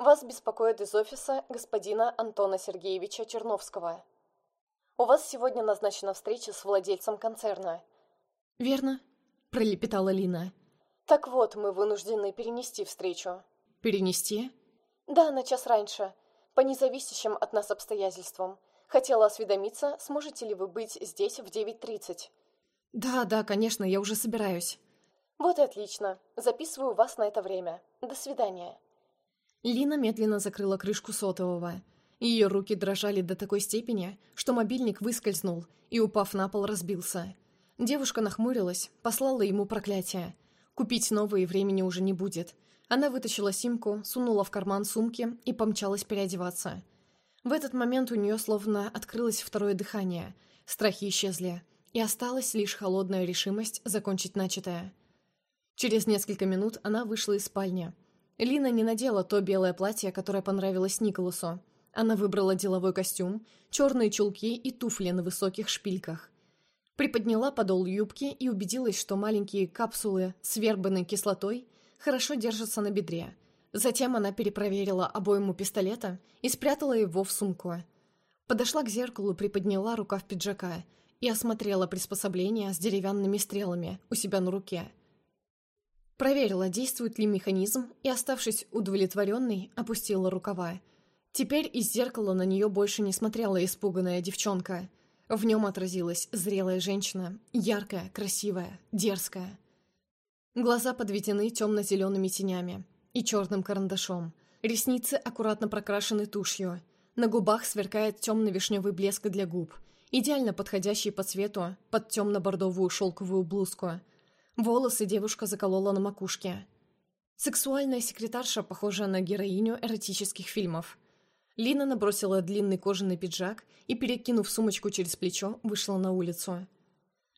Вас беспокоит из офиса господина Антона Сергеевича Черновского. У вас сегодня назначена встреча с владельцем концерна. «Верно», — пролепетала Лина. Так вот, мы вынуждены перенести встречу. «Перенести?» Да, на час раньше. По независящим от нас обстоятельствам. Хотела осведомиться, сможете ли вы быть здесь в 9.30. «Да, да, конечно, я уже собираюсь». Вот и отлично. Записываю вас на это время. До свидания. Лина медленно закрыла крышку сотового. Ее руки дрожали до такой степени, что мобильник выскользнул и, упав на пол, разбился. Девушка нахмурилась, послала ему проклятие. Купить новые времени уже не будет. Она вытащила симку, сунула в карман сумки и помчалась переодеваться. В этот момент у нее словно открылось второе дыхание. Страхи исчезли, и осталась лишь холодная решимость закончить начатое. Через несколько минут она вышла из спальни. Лина не надела то белое платье, которое понравилось Николасу. Она выбрала деловой костюм, черные чулки и туфли на высоких шпильках. Приподняла подол юбки и убедилась, что маленькие капсулы с вербанной кислотой хорошо держатся на бедре. Затем она перепроверила обойму пистолета и спрятала его в сумку. Подошла к зеркалу, приподняла рукав пиджака и осмотрела приспособление с деревянными стрелами у себя на руке. Проверила, действует ли механизм, и, оставшись удовлетворенной, опустила рукава. Теперь из зеркала на нее больше не смотрела испуганная девчонка. В нем отразилась зрелая женщина, яркая, красивая, дерзкая. Глаза подведены темно-зелеными тенями и черным карандашом. Ресницы аккуратно прокрашены тушью. На губах сверкает темно-вишневый блеск для губ, идеально подходящий по цвету под темно-бордовую шелковую блузку – Волосы девушка заколола на макушке. Сексуальная секретарша, похожая на героиню эротических фильмов. Лина набросила длинный кожаный пиджак и, перекинув сумочку через плечо, вышла на улицу.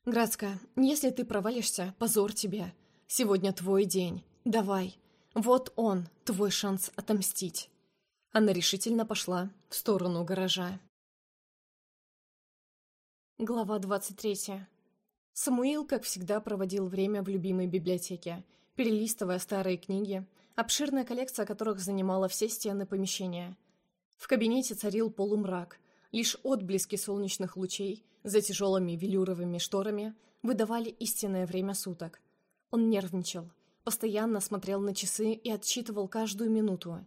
«Градская, если ты провалишься, позор тебе. Сегодня твой день. Давай. Вот он, твой шанс отомстить». Она решительно пошла в сторону гаража. Глава двадцать третья. Самуил, как всегда, проводил время в любимой библиотеке, перелистывая старые книги, обширная коллекция которых занимала все стены помещения. В кабинете царил полумрак, лишь отблески солнечных лучей за тяжелыми велюровыми шторами выдавали истинное время суток. Он нервничал, постоянно смотрел на часы и отсчитывал каждую минуту.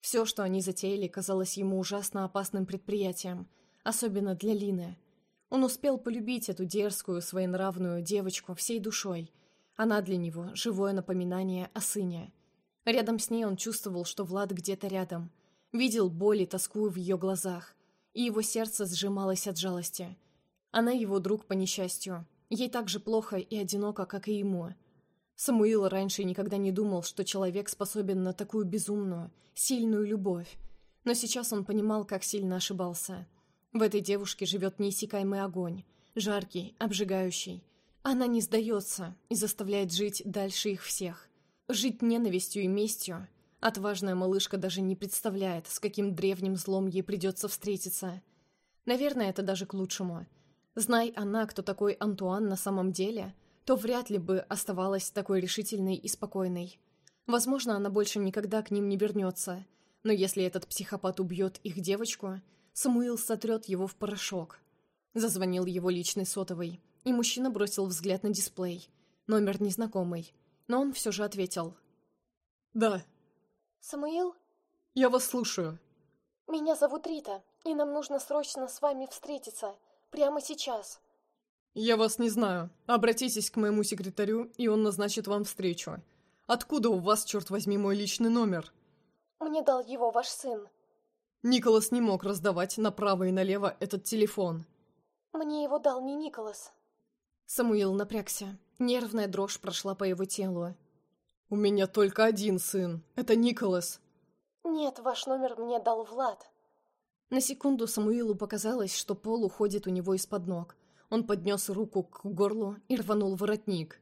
Все, что они затеяли, казалось ему ужасно опасным предприятием, особенно для Лины – он успел полюбить эту дерзкую, своенравную девочку всей душой. Она для него — живое напоминание о сыне. Рядом с ней он чувствовал, что Влад где-то рядом. Видел боль и тоску в ее глазах, и его сердце сжималось от жалости. Она его друг по несчастью. Ей так же плохо и одиноко, как и ему. Самуил раньше никогда не думал, что человек способен на такую безумную, сильную любовь. Но сейчас он понимал, как сильно ошибался. В этой девушке живет неиссякаемый огонь, жаркий, обжигающий. Она не сдается и заставляет жить дальше их всех. Жить ненавистью и местью. Отважная малышка даже не представляет, с каким древним злом ей придется встретиться. Наверное, это даже к лучшему. Знай она, кто такой Антуан на самом деле, то вряд ли бы оставалась такой решительной и спокойной. Возможно, она больше никогда к ним не вернется, но если этот психопат убьет их девочку – Самуил сотрет его в порошок. Зазвонил его личный сотовый, и мужчина бросил взгляд на дисплей. Номер незнакомый, но он все же ответил. «Да». «Самуил?» «Я вас слушаю». «Меня зовут Рита, и нам нужно срочно с вами встретиться. Прямо сейчас». «Я вас не знаю. Обратитесь к моему секретарю, и он назначит вам встречу. Откуда у вас, черт возьми, мой личный номер?» «Мне дал его ваш сын». Николас не мог раздавать направо и налево этот телефон. Мне его дал не Николас. Самуил напрягся. Нервная дрожь прошла по его телу. «У меня только один сын. Это Николас». «Нет, ваш номер мне дал Влад». На секунду Самуилу показалось, что пол уходит у него из-под ног. Он поднес руку к горлу и рванул воротник.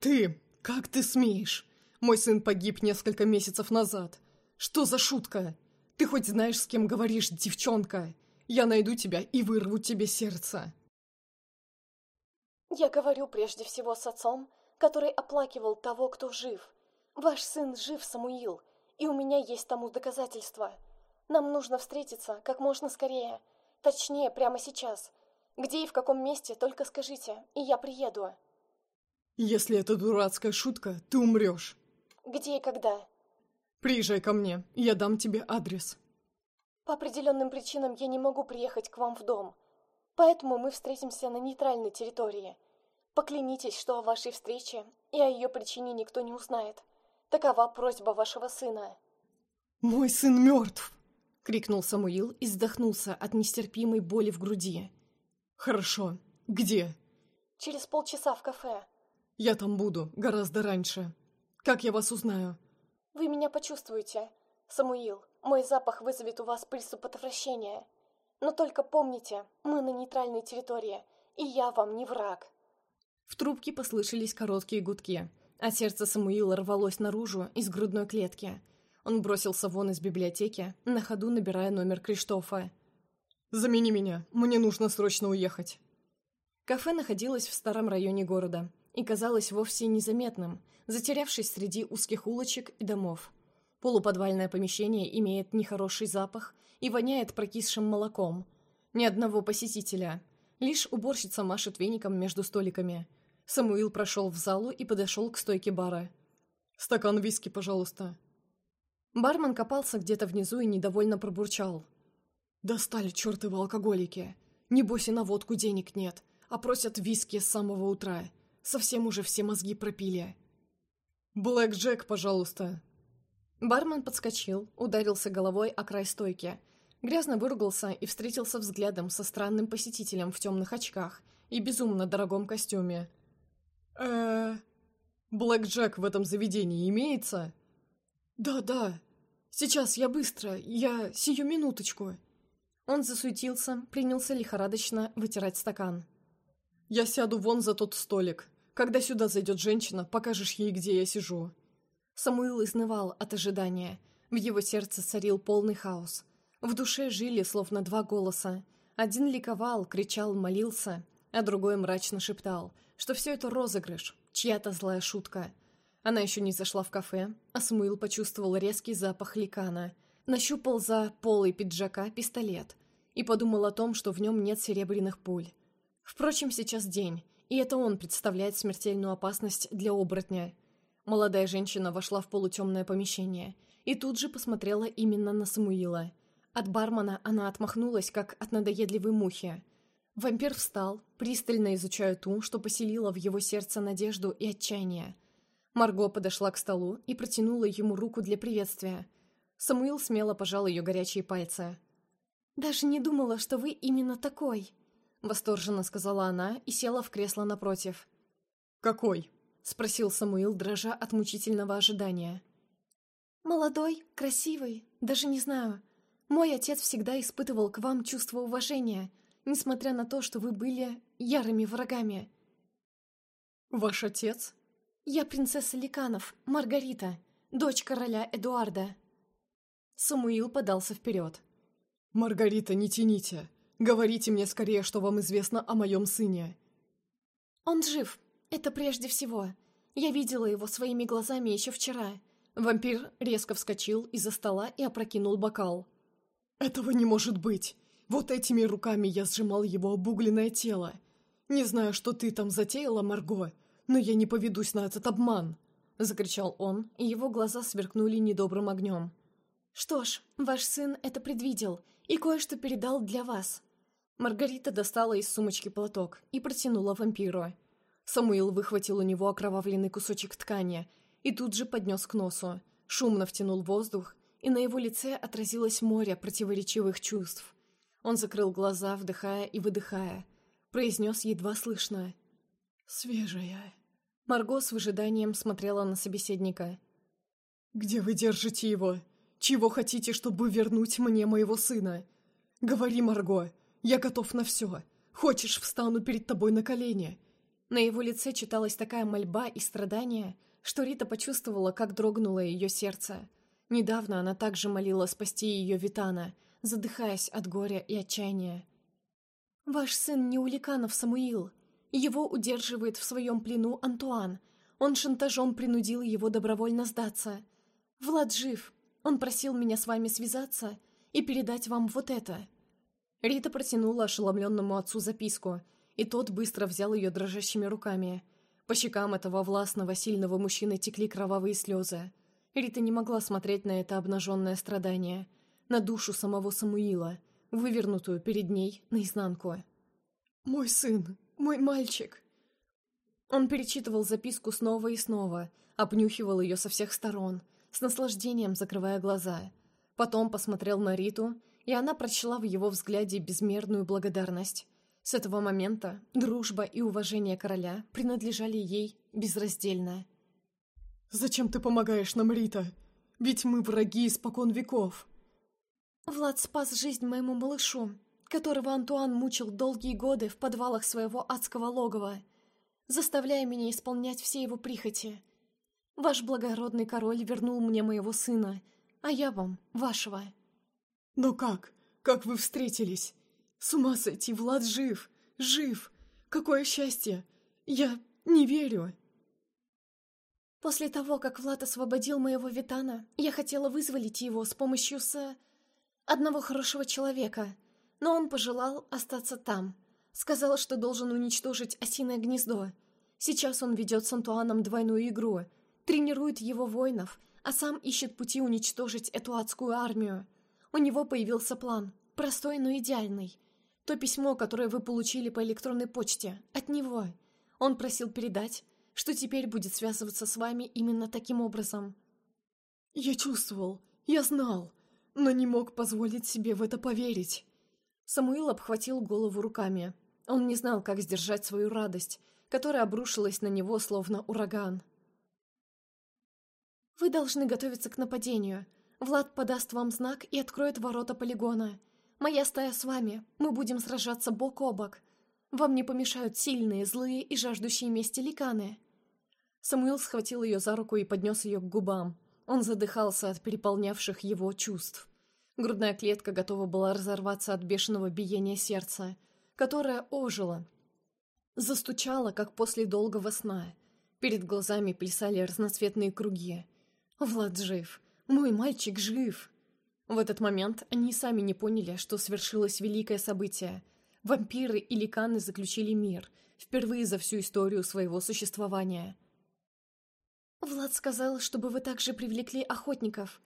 «Ты! Как ты смеешь? Мой сын погиб несколько месяцев назад. Что за шутка?» Ты хоть знаешь, с кем говоришь, девчонка? Я найду тебя и вырву тебе сердце. Я говорю прежде всего с отцом, который оплакивал того, кто жив. Ваш сын жив, Самуил, И у меня есть тому доказательства. Нам нужно встретиться как можно скорее. Точнее, прямо сейчас. Где и в каком месте, только скажите, и я приеду. Если это дурацкая шутка, ты умрешь. Где и когда? Приезжай ко мне, я дам тебе адрес. По определенным причинам я не могу приехать к вам в дом. Поэтому мы встретимся на нейтральной территории. Поклянитесь, что о вашей встрече и о ее причине никто не узнает. Такова просьба вашего сына. «Мой сын мертв!» — крикнул Самуил и вздохнулся от нестерпимой боли в груди. «Хорошо. Где?» «Через полчаса в кафе». «Я там буду, гораздо раньше. Как я вас узнаю?» «Вы меня почувствуете. Самуил, мой запах вызовет у вас приступ отвращения. Но только помните, мы на нейтральной территории, и я вам не враг». В трубке послышались короткие гудки, а сердце Самуила рвалось наружу из грудной клетки. Он бросился вон из библиотеки, на ходу набирая номер Криштофа. «Замени меня, мне нужно срочно уехать». Кафе находилось в старом районе города и казалось вовсе незаметным, затерявшись среди узких улочек и домов. Полуподвальное помещение имеет нехороший запах и воняет прокисшим молоком. Ни одного посетителя. Лишь уборщица машет веником между столиками. Самуил прошел в залу и подошел к стойке бара. «Стакан виски, пожалуйста». Бармен копался где-то внизу и недовольно пробурчал. «Достали чертовы алкоголики. Небось и на водку денег нет, а просят виски с самого утра. Совсем уже все мозги пропили». «Блэк Джек, пожалуйста», Бармен подскочил, ударился головой о край стойки. Грязно выругался и встретился взглядом со странным посетителем в темных очках и безумно дорогом костюме. э Блэк Джек в этом заведении имеется?» «Да, да. Сейчас я быстро. Я сию минуточку». Он засуетился, принялся лихорадочно вытирать стакан. «Я сяду вон за тот столик. Когда сюда зайдет женщина, покажешь ей, где я сижу». Самуил изнывал от ожидания. В его сердце царил полный хаос. В душе жили словно два голоса. Один ликовал, кричал, молился, а другой мрачно шептал, что все это розыгрыш, чья-то злая шутка. Она еще не зашла в кафе, а Самуил почувствовал резкий запах ликана, нащупал за полой пиджака пистолет и подумал о том, что в нем нет серебряных пуль. Впрочем, сейчас день, и это он представляет смертельную опасность для оборотня – Молодая женщина вошла в полутемное помещение и тут же посмотрела именно на Самуила. От бармена она отмахнулась, как от надоедливой мухи. Вампир встал, пристально изучая ту, что поселила в его сердце надежду и отчаяние. Марго подошла к столу и протянула ему руку для приветствия. Самуил смело пожал ее горячие пальцы. «Даже не думала, что вы именно такой», — восторженно сказала она и села в кресло напротив. «Какой?» — спросил Самуил, дрожа от мучительного ожидания. «Молодой, красивый, даже не знаю. Мой отец всегда испытывал к вам чувство уважения, несмотря на то, что вы были ярыми врагами». «Ваш отец?» «Я принцесса Ликанов, Маргарита, дочь короля Эдуарда». Самуил подался вперед. «Маргарита, не тяните. Говорите мне скорее, что вам известно о моем сыне». «Он жив, «Это прежде всего. Я видела его своими глазами еще вчера». Вампир резко вскочил из-за стола и опрокинул бокал. «Этого не может быть! Вот этими руками я сжимал его обугленное тело. Не знаю, что ты там затеяла, Марго, но я не поведусь на этот обман!» Закричал он, и его глаза сверкнули недобрым огнем. «Что ж, ваш сын это предвидел и кое-что передал для вас». Маргарита достала из сумочки платок и протянула вампиру. Самуил выхватил у него окровавленный кусочек ткани и тут же поднес к носу, шумно втянул воздух, и на его лице отразилось море противоречивых чувств. Он закрыл глаза, вдыхая и выдыхая, произнес едва слышно «Свежая». Марго с выжиданием смотрела на собеседника. «Где вы держите его? Чего хотите, чтобы вернуть мне моего сына? Говори, Марго, я готов на все. Хочешь, встану перед тобой на колени. На его лице читалась такая мольба и страдание, что Рита почувствовала, как дрогнуло ее сердце. Недавно она также молила спасти ее Витана, задыхаясь от горя и отчаяния. «Ваш сын не Уликанов Самуил. Его удерживает в своем плену Антуан. Он шантажом принудил его добровольно сдаться. Влад жив. Он просил меня с вами связаться и передать вам вот это». Рита протянула ошеломленному отцу записку, и тот быстро взял ее дрожащими руками. По щекам этого властного, сильного мужчины текли кровавые слезы. Рита не могла смотреть на это обнаженное страдание, на душу самого Самуила, вывернутую перед ней наизнанку. «Мой сын, мой мальчик!» Он перечитывал записку снова и снова, обнюхивал ее со всех сторон, с наслаждением закрывая глаза. Потом посмотрел на Риту, и она прочла в его взгляде безмерную благодарность. С этого момента дружба и уважение короля принадлежали ей безраздельно. «Зачем ты помогаешь нам, Рита? Ведь мы враги испокон веков!» «Влад спас жизнь моему малышу, которого Антуан мучил долгие годы в подвалах своего адского логова, заставляя меня исполнять все его прихоти. Ваш благородный король вернул мне моего сына, а я вам вашего». «Но как? Как вы встретились? С ума сойти, Влад жив! Жив! Какое счастье! Я не верю!» После того, как Влад освободил моего Витана, я хотела вызволить его с помощью с... одного хорошего человека, но он пожелал остаться там. Сказал, что должен уничтожить осиное гнездо. Сейчас он ведет с Антуаном двойную игру, тренирует его воинов, а сам ищет пути уничтожить эту адскую армию. У него появился план, простой, но идеальный. То письмо, которое вы получили по электронной почте, от него. Он просил передать, что теперь будет связываться с вами именно таким образом. Я чувствовал, я знал, но не мог позволить себе в это поверить. Самуил обхватил голову руками. Он не знал, как сдержать свою радость, которая обрушилась на него, словно ураган. «Вы должны готовиться к нападению», Влад подаст вам знак и откроет ворота полигона. Моя стая с вами, мы будем сражаться бок о бок. Вам не помешают сильные, злые и жаждущие мести ликаны». Самуил схватил ее за руку и поднес ее к губам. Он задыхался от переполнявших его чувств. Грудная клетка готова была разорваться от бешеного биения сердца, которое ожило. Застучало, как после долгого сна. Перед глазами плясали разноцветные круги. Влад жив. Мой мальчик жив!» В этот момент они сами не поняли, что свершилось великое событие. Вампиры и ликаны заключили мир, впервые за всю историю своего существования. «Влад сказал, чтобы вы также привлекли охотников.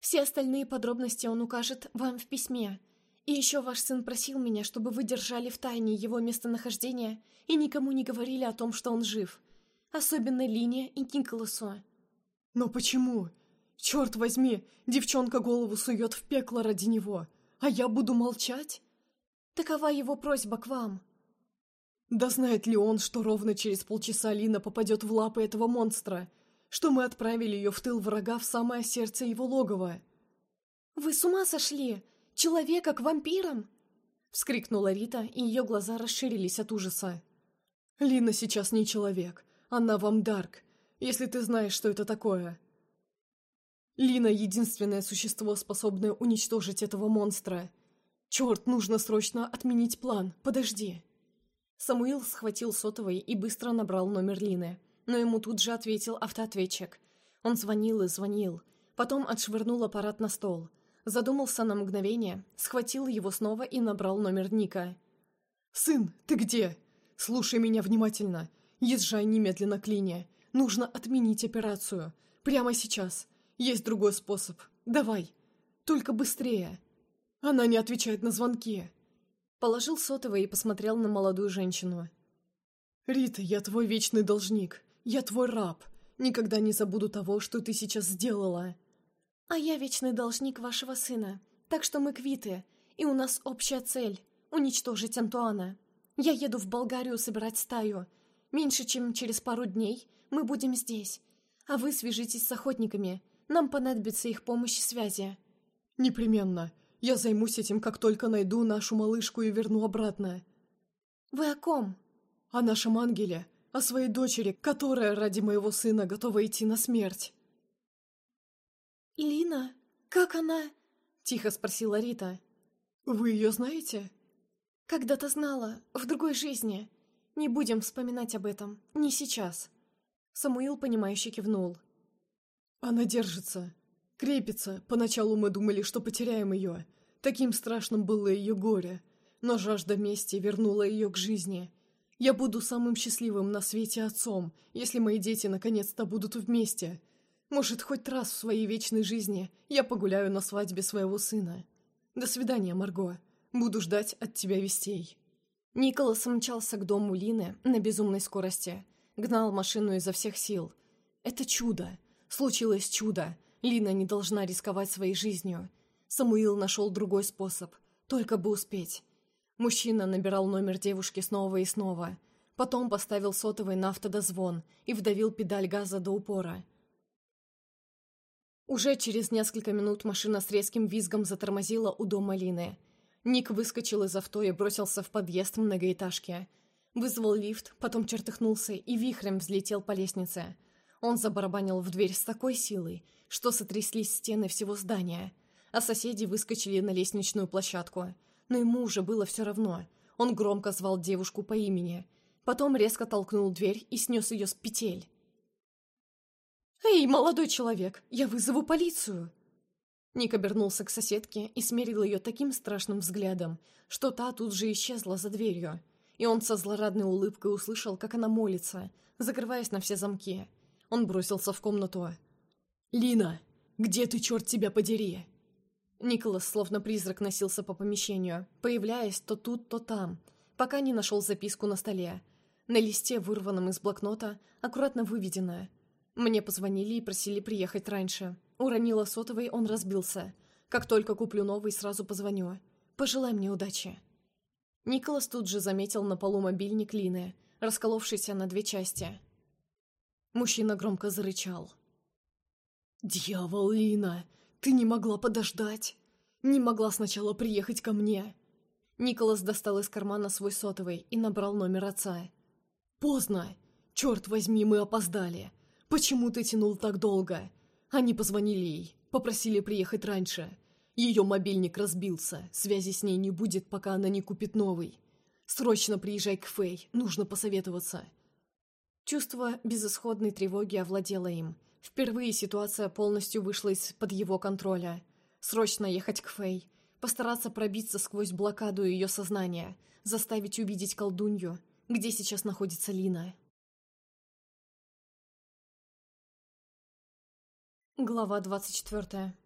Все остальные подробности он укажет вам в письме. И еще ваш сын просил меня, чтобы вы держали в тайне его местонахождение и никому не говорили о том, что он жив. Особенно Лине и Николасу». «Но почему?» Черт возьми, девчонка голову сует в пекло ради него, а я буду молчать? Такова его просьба к вам. Да знает ли он, что ровно через полчаса Лина попадет в лапы этого монстра, что мы отправили ее в тыл врага в самое сердце его логова? «Вы с ума сошли? Человека к вампирам?» Вскрикнула Рита, и ее глаза расширились от ужаса. «Лина сейчас не человек, она вам Дарк, если ты знаешь, что это такое. Лина — единственное существо, способное уничтожить этого монстра. Черт, нужно срочно отменить план. Подожди. Самуил схватил сотовый и быстро набрал номер Лины, но ему тут же ответил автоответчик. Он звонил и звонил, потом отшвырнул аппарат на стол. Задумался на мгновение, схватил его снова и набрал номер Ника. «Сын, ты где? Слушай меня внимательно. Езжай немедленно к Лине. Нужно отменить операцию. Прямо сейчас. Есть другой способ. Давай. Только быстрее. Она не отвечает на звонки. Положил сотовый и посмотрел на молодую женщину. «Рита, я твой вечный должник. Я твой раб. Никогда не забуду того, что ты сейчас сделала». «А я вечный должник вашего сына. Так что мы квиты, и у нас общая цель — уничтожить Антуана. Я еду в Болгарию собирать стаю. Меньше чем через пару дней мы будем здесь. А вы свяжитесь с охотниками. Нам понадобится их помощь и связи». «Непременно. Я займусь этим, как только найду нашу малышку и верну обратно». «Вы о ком?» «О нашем ангеле, о своей дочери, которая ради моего сына готова идти на смерть». «Лина? Как она?» — тихо спросила Рита. «Вы ее знаете?» «Когда-то знала, в другой жизни. Не будем вспоминать об этом, не сейчас». Самуил, понимающе кивнул. Она держится. Крепится. Поначалу мы думали, что потеряем ее. Таким страшным было ее горе. Но жажда мести вернула ее к жизни. Я буду самым счастливым на свете отцом, если мои дети наконец-то будут вместе. Может, хоть раз в своей вечной жизни я погуляю на свадьбе своего сына. До свидания, Марго. Буду ждать от тебя вестей». Николас мчался к дому Лины на безумной скорости. Гнал машину изо всех сил. Это чудо. Случилось чудо. Лина не должна рисковать своей жизнью. Самуил нашел другой способ. Только бы успеть. Мужчина набирал номер девушки снова и снова. Потом поставил сотовый на автодозвон и вдавил педаль газа до упора. Уже через несколько минут машина с резким визгом затормозила у дома Лины. Ник выскочил из авто и бросился в подъезд многоэтажки. Вызвал лифт, потом чертыхнулся и вихрем взлетел по лестнице. Он забарабанил в дверь с такой силой, что сотряслись стены всего здания, а соседи выскочили на лестничную площадку. Но ему уже было все равно. Он громко звал девушку по имени. Потом резко толкнул дверь и снес ее с петель. «Эй, молодой человек, я вызову полицию!» Ник обернулся к соседке и смерил ее таким страшным взглядом, что та тут же исчезла за дверью. И он со злорадной улыбкой услышал, как она молится, закрываясь на все замки. Он бросился в комнату. «Лина, где ты, черт тебя подери?» Николас словно призрак носился по помещению, появляясь то тут, то там, пока не нашел записку на столе. На листе, вырванном из блокнота, аккуратно выведено мне позвонили и просили приехать раньше. Уронила сотовый, он разбился. Как только куплю новый, сразу позвоню. Пожелай мне удачи. Николас тут же заметил на полу мобильник Лины, расколовшийся на две части. Мужчина громко зарычал. «Дьявол, Лина! Ты не могла подождать! Не могла сначала приехать ко мне!» Николас достал из кармана свой сотовый и набрал номер отца. «Поздно! Черт возьми, мы опоздали! «Почему ты тянул так долго?» Они позвонили ей, попросили приехать раньше. Ее мобильник разбился, связи с ней не будет, пока она не купит новый. Срочно приезжай к Фэй, нужно посоветоваться. Чувство безысходной тревоги овладело им. Впервые ситуация полностью вышла из-под его контроля. Срочно ехать к Фэй, постараться пробиться сквозь блокаду ее сознания, заставить увидеть колдунью, где сейчас находится Лина. Глава 24.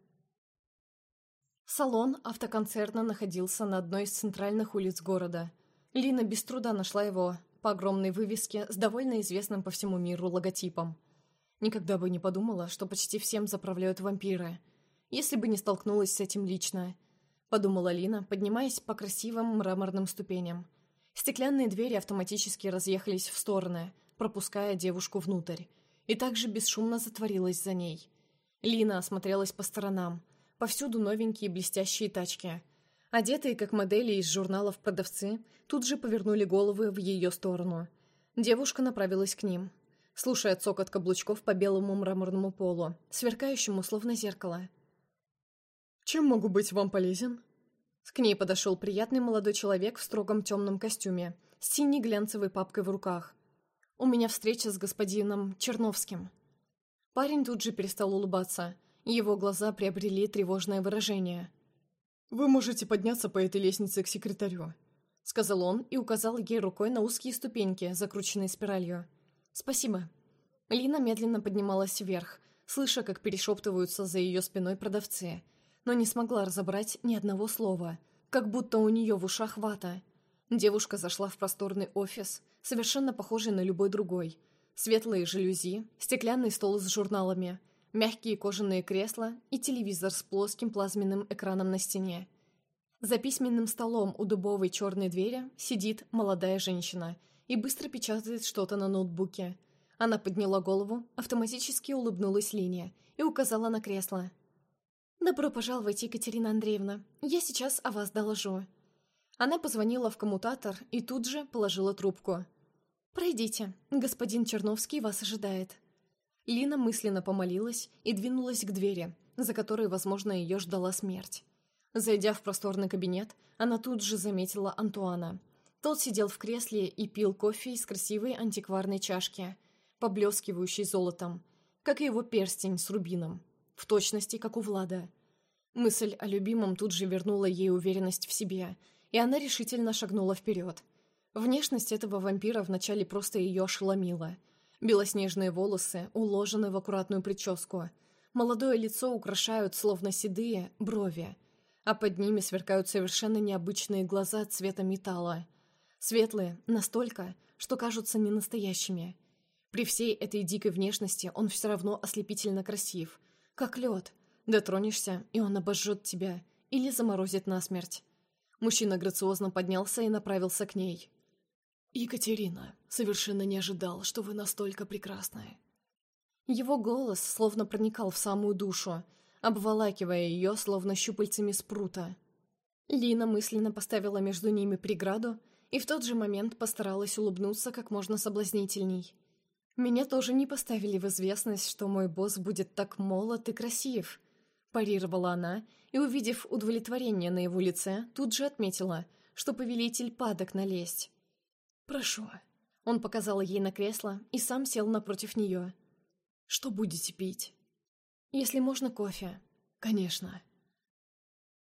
Салон автоконцерна находился на одной из центральных улиц города. Лина без труда нашла его по огромной вывеске с довольно известным по всему миру логотипом. Никогда бы не подумала, что почти всем заправляют вампиры. Если бы не столкнулась с этим лично. Подумала Лина, поднимаясь по красивым мраморным ступеням. Стеклянные двери автоматически разъехались в стороны, пропуская девушку внутрь. И также бесшумно затворилась за ней – Лина осмотрелась по сторонам. Повсюду новенькие блестящие тачки. Одетые, как модели из журналов продавцы, тут же повернули головы в ее сторону. Девушка направилась к ним, слушая цокот каблучков по белому мраморному полу, сверкающему словно зеркало. «Чем могу быть вам полезен?» К ней подошел приятный молодой человек в строгом темном костюме, с синей глянцевой папкой в руках. «У меня встреча с господином Черновским». Парень тут же перестал улыбаться. Его глаза приобрели тревожное выражение. «Вы можете подняться по этой лестнице к секретарю», — сказал он и указал ей рукой на узкие ступеньки, закрученные спиралью. «Спасибо». Лина медленно поднималась вверх, слыша, как перешептываются за ее спиной продавцы, но не смогла разобрать ни одного слова, как будто у нее в ушах вата. Девушка зашла в просторный офис, совершенно похожий на любой другой, Светлые жалюзи, стеклянный стол с журналами, мягкие кожаные кресла и телевизор с плоским плазменным экраном на стене. За письменным столом у дубовой черной двери сидит молодая женщина и быстро печатает что-то на ноутбуке. Она подняла голову, автоматически улыбнулась Лине и указала на кресло. «Добро пожаловать, Екатерина Андреевна. Я сейчас о вас доложу». Она позвонила в коммутатор и тут же положила трубку – «Пройдите, господин Черновский вас ожидает». Лина мысленно помолилась и двинулась к двери, за которой, возможно, ее ждала смерть. Зайдя в просторный кабинет, она тут же заметила Антуана. Тот сидел в кресле и пил кофе из красивой антикварной чашки, поблескивающей золотом, как и его перстень с рубином. в точности, как у Влада. Мысль о любимом тут же вернула ей уверенность в себе, и она решительно шагнула вперед. Внешность этого вампира вначале просто ее ошеломила. Белоснежные волосы уложены в аккуратную прическу. Молодое лицо украшают, словно седые, брови, а под ними сверкают совершенно необычные глаза цвета металла. Светлые настолько, что кажутся ненастоящими. При всей этой дикой внешности он все равно ослепительно красив, как лед, Дотронешься, и он обожжет тебя или заморозит насмерть. Мужчина грациозно поднялся и направился к ней. «Екатерина, совершенно не ожидал, что вы настолько прекрасная». Его голос словно проникал в самую душу, обволакивая ее, словно щупальцами спрута. Лина мысленно поставила между ними преграду и в тот же момент постаралась улыбнуться как можно соблазнительней. Меня тоже не поставили в известность, что мой босс будет так молод и красив, Парировала она и, увидев удовлетворение на его лице, тут же отметила, что повелитель падок налезть. «Прошу». Он показал ей на кресло и сам сел напротив нее. «Что будете пить?» «Если можно, кофе». «Конечно».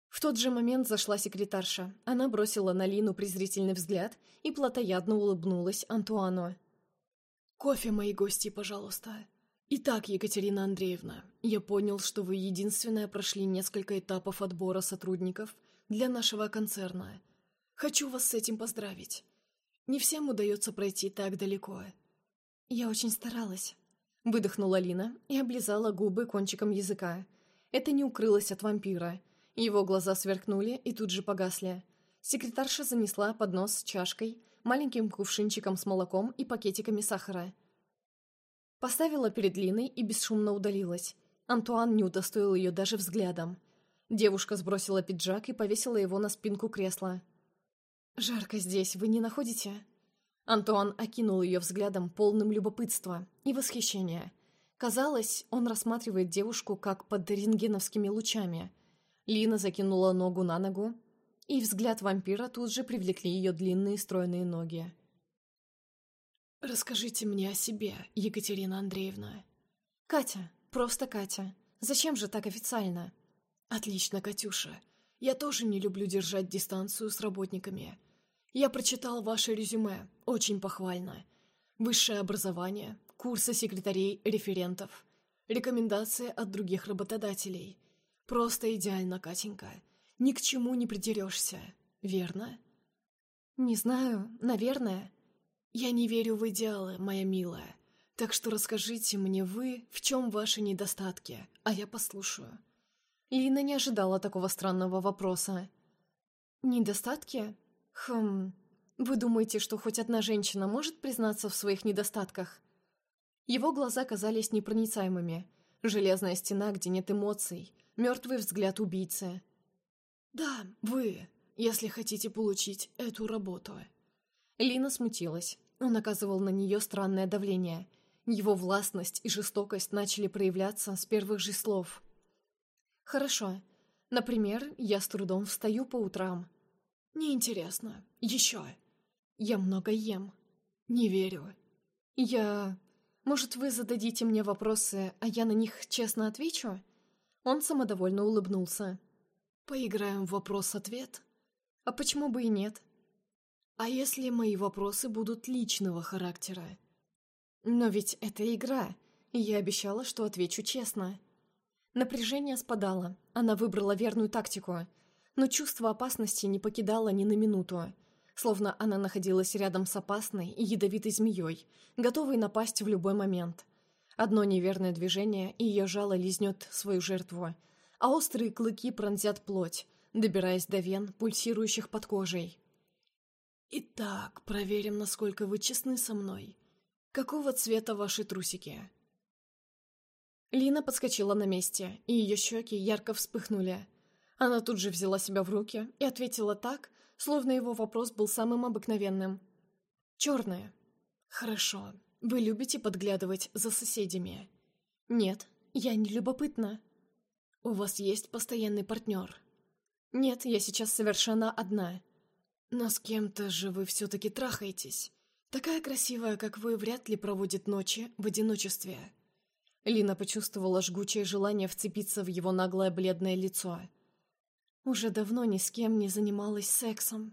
В тот же момент зашла секретарша. Она бросила на Лину презрительный взгляд и плотоядно улыбнулась Антуану. «Кофе, мои гости, пожалуйста». Итак, Екатерина Андреевна, я понял, что вы единственная прошли несколько этапов отбора сотрудников для нашего концерна. Хочу вас с этим поздравить. Не всем удается пройти так далеко. Я очень старалась. Выдохнула Лина и облизала губы кончиком языка. Это не укрылось от вампира. Его глаза сверкнули и тут же погасли. Секретарша занесла поднос с чашкой, маленьким кувшинчиком с молоком и пакетиками сахара – Поставила перед Линой и бесшумно удалилась. Антуан не удостоил ее даже взглядом. Девушка сбросила пиджак и повесила его на спинку кресла. «Жарко здесь, вы не находите?» Антуан окинул ее взглядом, полным любопытства и восхищения. Казалось, он рассматривает девушку как под рентгеновскими лучами. Лина закинула ногу на ногу, и взгляд вампира тут же привлекли ее длинные стройные ноги. «Расскажите мне о себе, Екатерина Андреевна». «Катя, просто Катя. Зачем же так официально?» «Отлично, Катюша. Я тоже не люблю держать дистанцию с работниками. Я прочитал ваше резюме, очень похвально. Высшее образование, курсы секретарей, референтов, рекомендации от других работодателей. Просто идеально, Катенька. Ни к чему не придерешься, верно?» «Не знаю, наверное». «Я не верю в идеалы, моя милая, так что расскажите мне вы, в чем ваши недостатки, а я послушаю». Лина не ожидала такого странного вопроса. «Недостатки? Хм... Вы думаете, что хоть одна женщина может признаться в своих недостатках?» Его глаза казались непроницаемыми. Железная стена, где нет эмоций. Мертвый взгляд убийцы. «Да, вы, если хотите получить эту работу». Лина смутилась. Он оказывал на нее странное давление. Его властность и жестокость начали проявляться с первых же слов. «Хорошо. Например, я с трудом встаю по утрам». «Неинтересно. Еще». «Я много ем». «Не верю». «Я...» «Может, вы зададите мне вопросы, а я на них честно отвечу?» Он самодовольно улыбнулся. «Поиграем в вопрос-ответ?» «А почему бы и нет?» А если мои вопросы будут личного характера? Но ведь это игра, и я обещала, что отвечу честно. Напряжение спадало, она выбрала верную тактику, но чувство опасности не покидало ни на минуту, словно она находилась рядом с опасной и ядовитой змеей, готовой напасть в любой момент. Одно неверное движение, и ее жало лизнет свою жертву, а острые клыки пронзят плоть, добираясь до вен, пульсирующих под кожей. «Итак, проверим, насколько вы честны со мной. Какого цвета ваши трусики?» Лина подскочила на месте, и ее щеки ярко вспыхнули. Она тут же взяла себя в руки и ответила так, словно его вопрос был самым обыкновенным. «Черные». «Хорошо. Вы любите подглядывать за соседями?» «Нет, я не любопытна». «У вас есть постоянный партнер?» «Нет, я сейчас совершенно одна». Но с кем-то же вы все-таки трахаетесь. Такая красивая, как вы, вряд ли проводит ночи в одиночестве. Лина почувствовала жгучее желание вцепиться в его наглое бледное лицо. Уже давно ни с кем не занималась сексом.